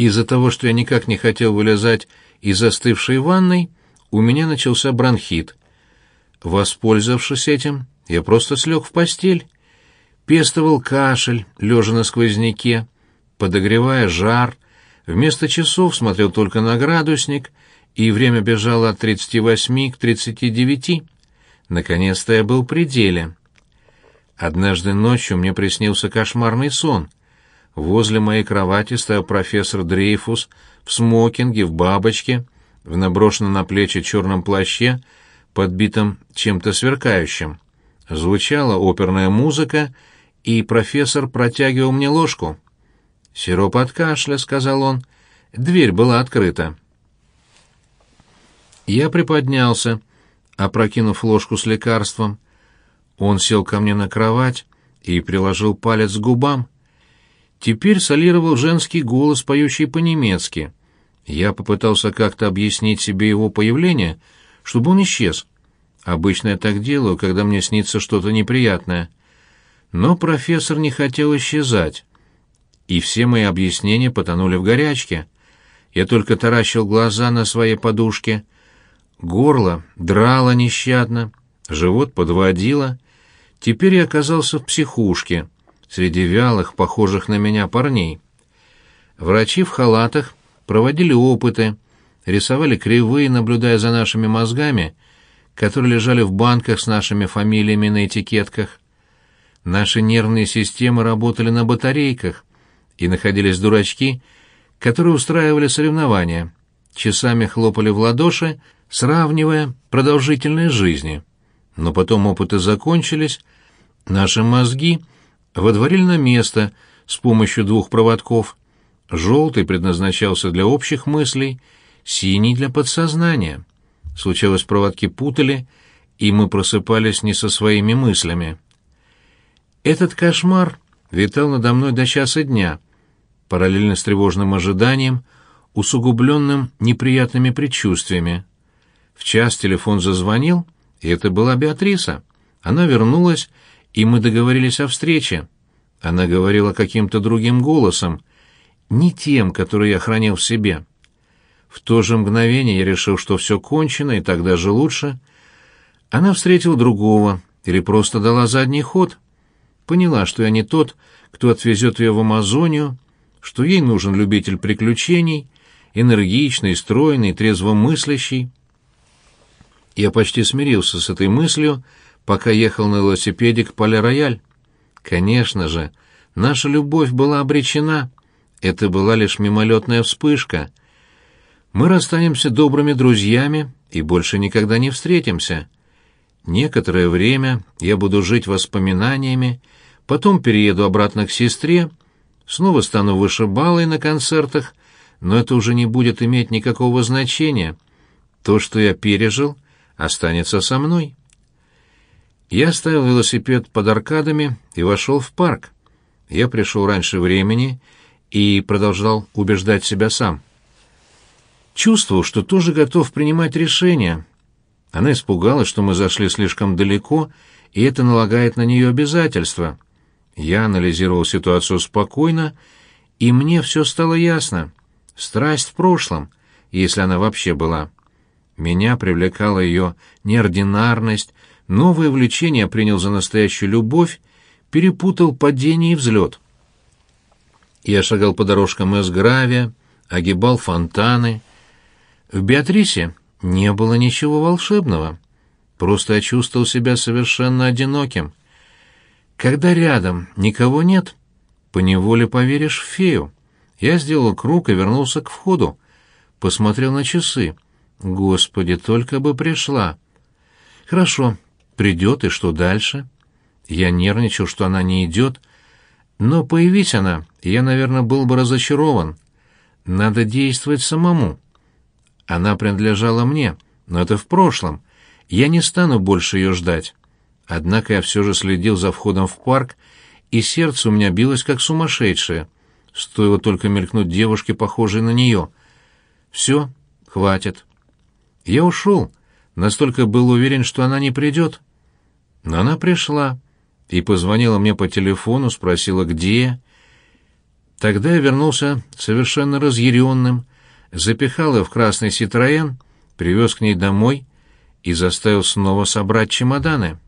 Из-за того, что я никак не хотел вылезать из застывшей ванной, у меня начался бронхит. Воспользовавшись этим, я просто слег в постель. Пестовал кашель, лежа на сквозняке, подогревая жар, вместо часов смотрел только на градусник, и время бежало от 38 к 39. Наконец-то я был в пределе. Однажды ночью мне приснился кошмарный сон. Возле моей кровати стоял профессор Дрейфус в смокинге, в бабочке, в наброшенном на плечи черном плаще, подбитом чем-то сверкающим. Звучала оперная музыка, и профессор протягивал мне ложку. «Сироп от кашля», — сказал он. Дверь была открыта. Я приподнялся, опрокинув ложку с лекарством. Он сел ко мне на кровать и приложил палец к губам. Теперь солировал женский голос, поющий по-немецки. Я попытался как-то объяснить себе его появление, чтобы он исчез. Обычно я так делаю, когда мне снится что-то неприятное. Но профессор не хотел исчезать, и все мои объяснения потонули в горячке. Я только таращил глаза на своей подушке. Горло драло нещадно, живот подводило — Теперь я оказался в психушке, среди вялых, похожих на меня парней. Врачи в халатах проводили опыты, рисовали кривые, наблюдая за нашими мозгами, которые лежали в банках с нашими фамилиями на этикетках. Наши нервные системы работали на батарейках, и находились дурачки, которые устраивали соревнования, часами хлопали в ладоши, сравнивая продолжительность жизни. Но потом опыты закончились, наши мозги водворили на место с помощью двух проводков. Желтый предназначался для общих мыслей, синий — для подсознания. Случалось, проводки путали, и мы просыпались не со своими мыслями. Этот кошмар витал надо мной до часа дня, параллельно с тревожным ожиданием, усугубленным неприятными предчувствиями. В час телефон зазвонил — и это была Беатриса. Она вернулась, и мы договорились о встрече. Она говорила каким-то другим голосом, не тем, который я хранил в себе. В то же мгновение я решил, что все кончено, и так даже лучше. Она встретила другого или просто дала задний ход. Поняла, что я не тот, кто отвезет ее в Амазонию, что ей нужен любитель приключений, энергичный, стройный, трезвомыслящий. Я почти смирился с этой мыслью, пока ехал на велосипеде к Поле-Рояль. Конечно же, наша любовь была обречена. Это была лишь мимолетная вспышка. Мы расстанемся добрыми друзьями и больше никогда не встретимся. Некоторое время я буду жить воспоминаниями, потом перееду обратно к сестре, снова стану вышибалой на концертах, но это уже не будет иметь никакого значения. То, что я пережил — останется со мной. Я оставил велосипед под аркадами и вошел в парк. Я пришел раньше времени и продолжал убеждать себя сам. Чувствовал, что тоже готов принимать решения. Она испугалась, что мы зашли слишком далеко, и это налагает на нее обязательства. Я анализировал ситуацию спокойно, и мне все стало ясно. Страсть в прошлом, если она вообще была. Меня привлекала ее неординарность, новое влечение принял за настоящую любовь, перепутал падение и взлет. Я шагал по дорожкам из гравия, огибал фонтаны. В Беатрисе не было ничего волшебного. Просто я чувствовал себя совершенно одиноким. Когда рядом никого нет, поневоле поверишь в фею. Я сделал круг и вернулся к входу. Посмотрел на часы — Господи, только бы пришла. Хорошо, придет, и что дальше? Я нервничал, что она не идет, но появись она, я, наверное, был бы разочарован. Надо действовать самому. Она принадлежала мне, но это в прошлом. Я не стану больше ее ждать. Однако я все же следил за входом в парк, и сердце у меня билось как сумасшедшее. Стоило только мелькнуть девушке, похожей на нее. Все, хватит. Я ушел, настолько был уверен, что она не придет. Но она пришла и позвонила мне по телефону, спросила, где. Тогда я вернулся совершенно разъяренным, запихал ее в красный «Ситроен», привез к ней домой и заставил снова собрать чемоданы.